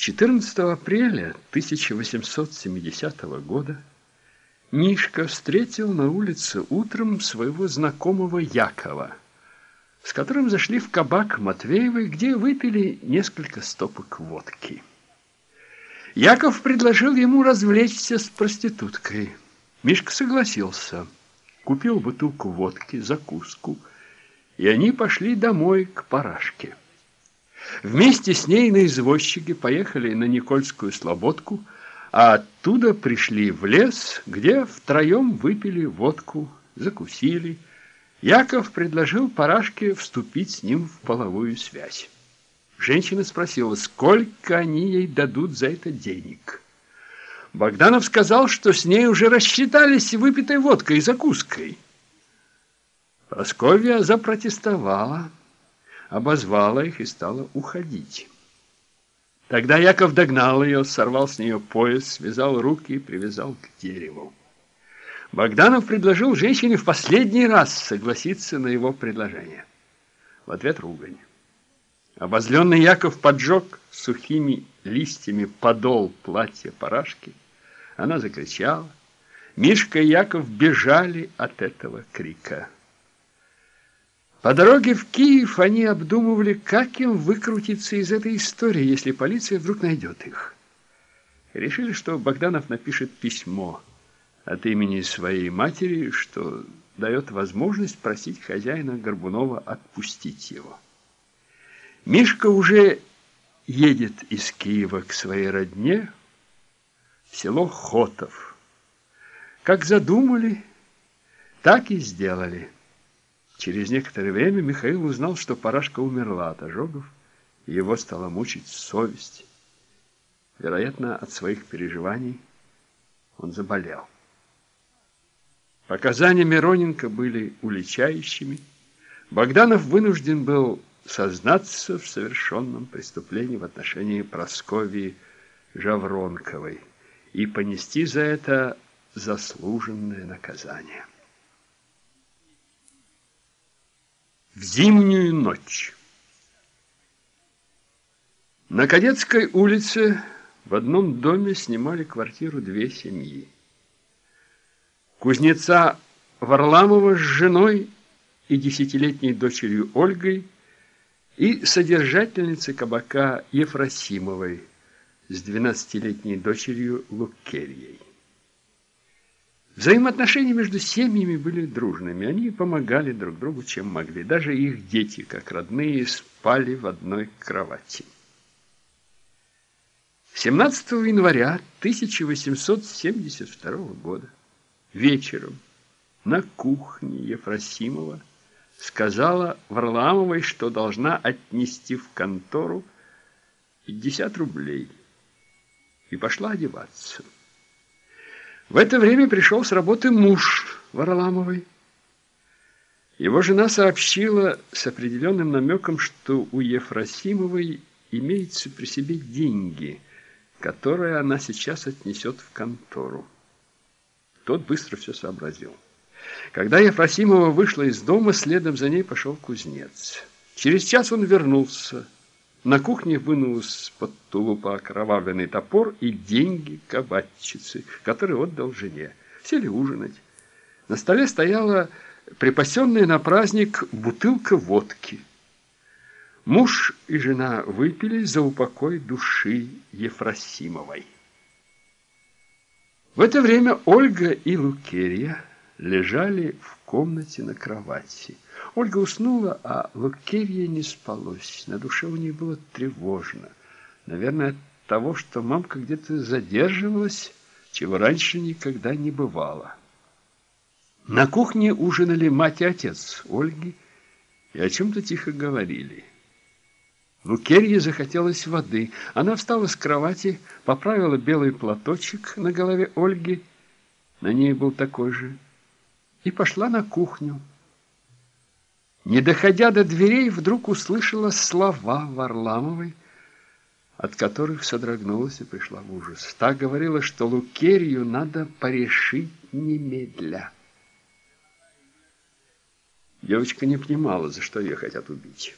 14 апреля 1870 года Мишка встретил на улице утром своего знакомого Якова, с которым зашли в кабак Матвеевой, где выпили несколько стопок водки. Яков предложил ему развлечься с проституткой. Мишка согласился, купил бутылку водки, закуску, и они пошли домой к парашке. Вместе с ней на извозчике поехали на Никольскую слободку, а оттуда пришли в лес, где втроем выпили водку, закусили. Яков предложил Парашке вступить с ним в половую связь. Женщина спросила, сколько они ей дадут за это денег. Богданов сказал, что с ней уже рассчитались выпитой водкой и закуской. Просковья запротестовала обозвала их и стала уходить. Тогда Яков догнал ее, сорвал с нее пояс, связал руки и привязал к дереву. Богданов предложил женщине в последний раз согласиться на его предложение. В ответ ругань. Обозленный Яков поджег сухими листьями подол платья парашки. Она закричала. Мишка и Яков бежали от этого крика. По дороге в Киев они обдумывали, как им выкрутиться из этой истории, если полиция вдруг найдет их. Решили, что Богданов напишет письмо от имени своей матери, что дает возможность просить хозяина Горбунова отпустить его. Мишка уже едет из Киева к своей родне в село Хотов. Как задумали, так и сделали. Через некоторое время Михаил узнал, что Парашка умерла от ожогов, и его стала мучить совесть. Вероятно, от своих переживаний он заболел. Показания Мироненко были уличающими. Богданов вынужден был сознаться в совершенном преступлении в отношении Прасковьи Жавронковой и понести за это заслуженное наказание. В зимнюю ночь. На Кадетской улице в одном доме снимали квартиру две семьи. Кузнеца Варламова с женой и десятилетней дочерью Ольгой и содержательницы кабака Ефросимовой с двенадцатилетней дочерью Лукерьей. Взаимоотношения между семьями были дружными. Они помогали друг другу, чем могли. Даже их дети, как родные, спали в одной кровати. 17 января 1872 года вечером на кухне Ефросимова сказала Варламовой, что должна отнести в контору 50 рублей и пошла одеваться. В это время пришел с работы муж Варламовой. Его жена сообщила с определенным намеком, что у Ефросимовой имеются при себе деньги, которые она сейчас отнесет в контору. Тот быстро все сообразил. Когда Ефросимова вышла из дома, следом за ней пошел кузнец. Через час он вернулся. На кухне вынул из-под тулупа окровавленный топор и деньги кабачицы, которые отдал жене. Сели ужинать. На столе стояла припасенная на праздник бутылка водки. Муж и жена выпили за упокой души Ефросимовой. В это время Ольга и Лукерья лежали в комнате на кровати. Ольга уснула, а Лукерье не спалось. На душе у нее было тревожно. Наверное, от того, что мамка где-то задерживалась, чего раньше никогда не бывало. На кухне ужинали мать и отец Ольги и о чем-то тихо говорили. Лукерье захотелось воды. Она встала с кровати, поправила белый платочек на голове Ольги, на ней был такой же, и пошла на кухню. Не доходя до дверей, вдруг услышала слова Варламовой, от которых содрогнулась и пришла в ужас. Та говорила, что Лукерью надо порешить немедля. Девочка не понимала, за что ее хотят убить.